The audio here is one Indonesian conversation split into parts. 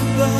above.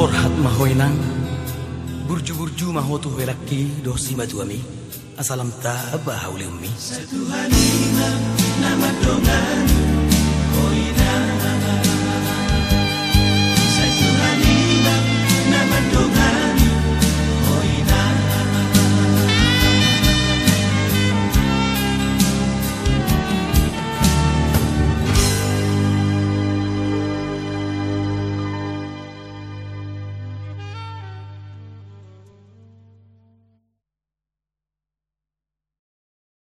Borhat mahoinang Burju-burju mahotu welaki dosi batu ami Asalam ta bahauli ummi. Satu dongan